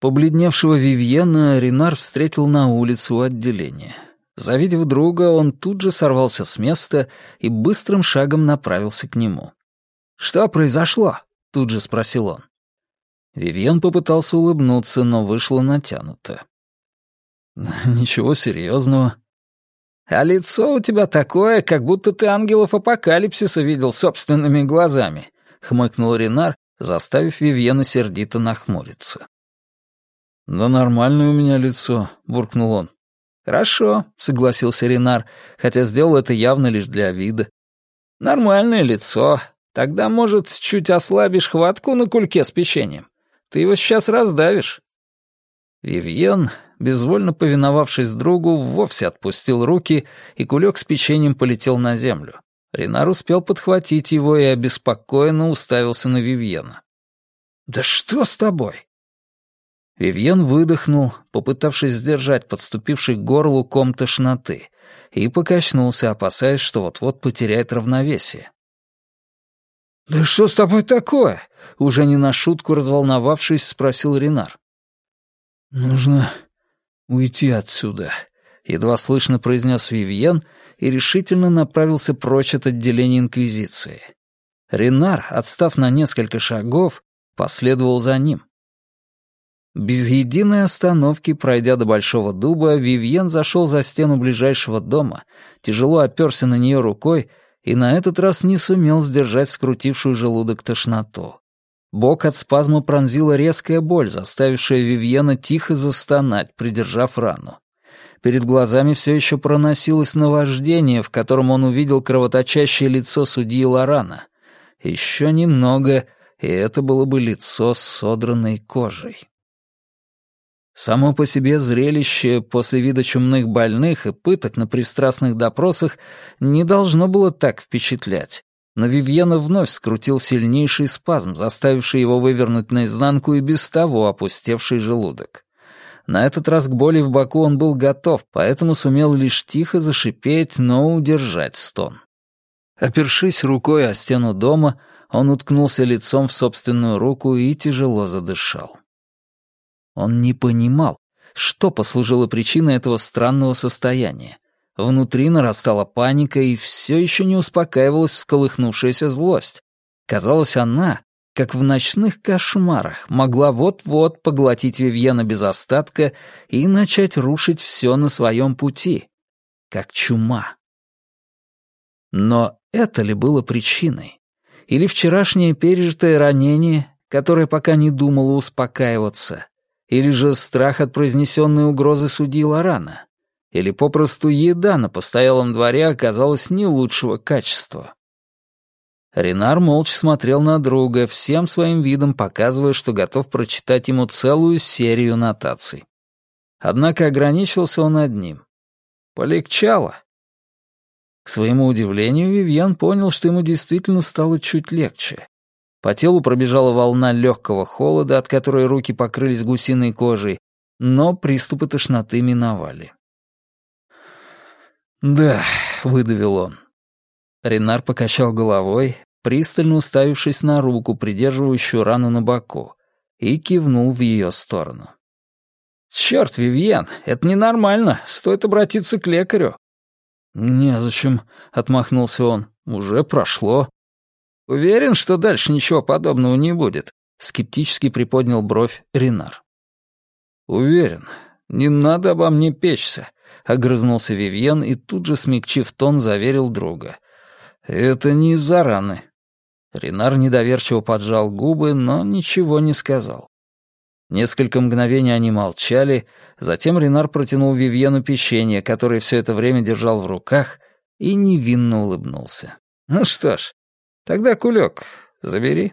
Побледневшего Вивьена Ренар встретил на улице у отделения. Завидев друга, он тут же сорвался с места и быстрым шагом направился к нему. «Что произошло?» — тут же спросил он. Вивьен попытался улыбнуться, но вышло натянуто. «Ничего серьезного. «А лицо у тебя такое, как будто ты ангелов апокалипсиса видел собственными глазами», — хмыкнул Ренар, заставив Вивьена сердито нахмуриться. «Да нормальное у меня лицо», — буркнул он. «Хорошо», — согласился Ренар, хотя сделал это явно лишь для вида. «Нормальное лицо. Тогда, может, чуть ослабишь хватку на кульке с печеньем. Ты его сейчас раздавишь». Вивьен, безвольно повиновавшись другу, вовсе отпустил руки, и кулек с печеньем полетел на землю. Ренар успел подхватить его и обеспокоенно уставился на Вивьена. «Да что с тобой?» Вивьен выдохнул, попытавшись сдержать подступивший к горлу ком тошноты, и покачнулся, опасаясь, что вот-вот потеряет равновесие. «Да что с тобой такое?» — уже не на шутку разволновавшись, спросил Ренар. «Нужно уйти отсюда», — едва слышно произнес Вивьен и решительно направился прочь от отделения Инквизиции. Ренар, отстав на несколько шагов, последовал за ним. Без единой остановки, пройдя до Большого дуба, Вивьен зашел за стену ближайшего дома, тяжело оперся на нее рукой и на этот раз не сумел сдержать скрутившую желудок тошноту. Бок от спазма пронзила резкая боль, заставившая Вивьена тихо застонать, придержав рану. Перед глазами все еще проносилось наваждение, в котором он увидел кровоточащее лицо судьи Лорана. Еще немного, и это было бы лицо с содранной кожей. Само по себе зрелище после вида чумных больных и пыток на пристрастных допросах не должно было так впечатлять. Но Вивьена вновь скрутил сильнейший спазм, заставивший его вывернуть наизнанку и без того опустевший желудок. На этот раз к боли в боку он был готов, поэтому сумел лишь тихо зашипеть, но удержать стон. Опершись рукой о стену дома, он уткнулся лицом в собственную руку и тяжело задышал. Он не понимал, что послужило причиной этого странного состояния. Внутри нарастала паника, и все еще не успокаивалась всколыхнувшаяся злость. Казалось, она, как в ночных кошмарах, могла вот-вот поглотить Вивьена без остатка и начать рушить все на своем пути, как чума. Но это ли было причиной? Или вчерашнее пережитое ранение, которое пока не думало успокаиваться? Или же страх от произнесенной угрозы судьи Лорана? Или попросту еда на постоялом дворе оказалась не лучшего качества? Ренар молча смотрел на друга, всем своим видом показывая, что готов прочитать ему целую серию нотаций. Однако ограничился он одним. Полегчало. К своему удивлению, Вивьен понял, что ему действительно стало чуть легче. По телу пробежала волна легкого холода, от которой руки покрылись гусиной кожей, но приступы тошноты миновали. «Да», — выдавил он. Ренар покачал головой, пристально уставившись на руку, придерживающую рану на боку, и кивнул в ее сторону. «Черт, Вивьен, это ненормально, стоит обратиться к лекарю». «Незачем», — отмахнулся он, — «уже прошло». «Уверен, что дальше ничего подобного не будет?» — скептически приподнял бровь Ренар. «Уверен. Не надо обо мне печься», — огрызнулся Вивьен и тут же, смягчив тон, заверил друга. «Это не из-за раны». Ренар недоверчиво поджал губы, но ничего не сказал. Несколько мгновений они молчали, затем Ренар протянул Вивьену печенье, которое все это время держал в руках, и невинно улыбнулся. «Ну что ж, Тогда, кулек, забери.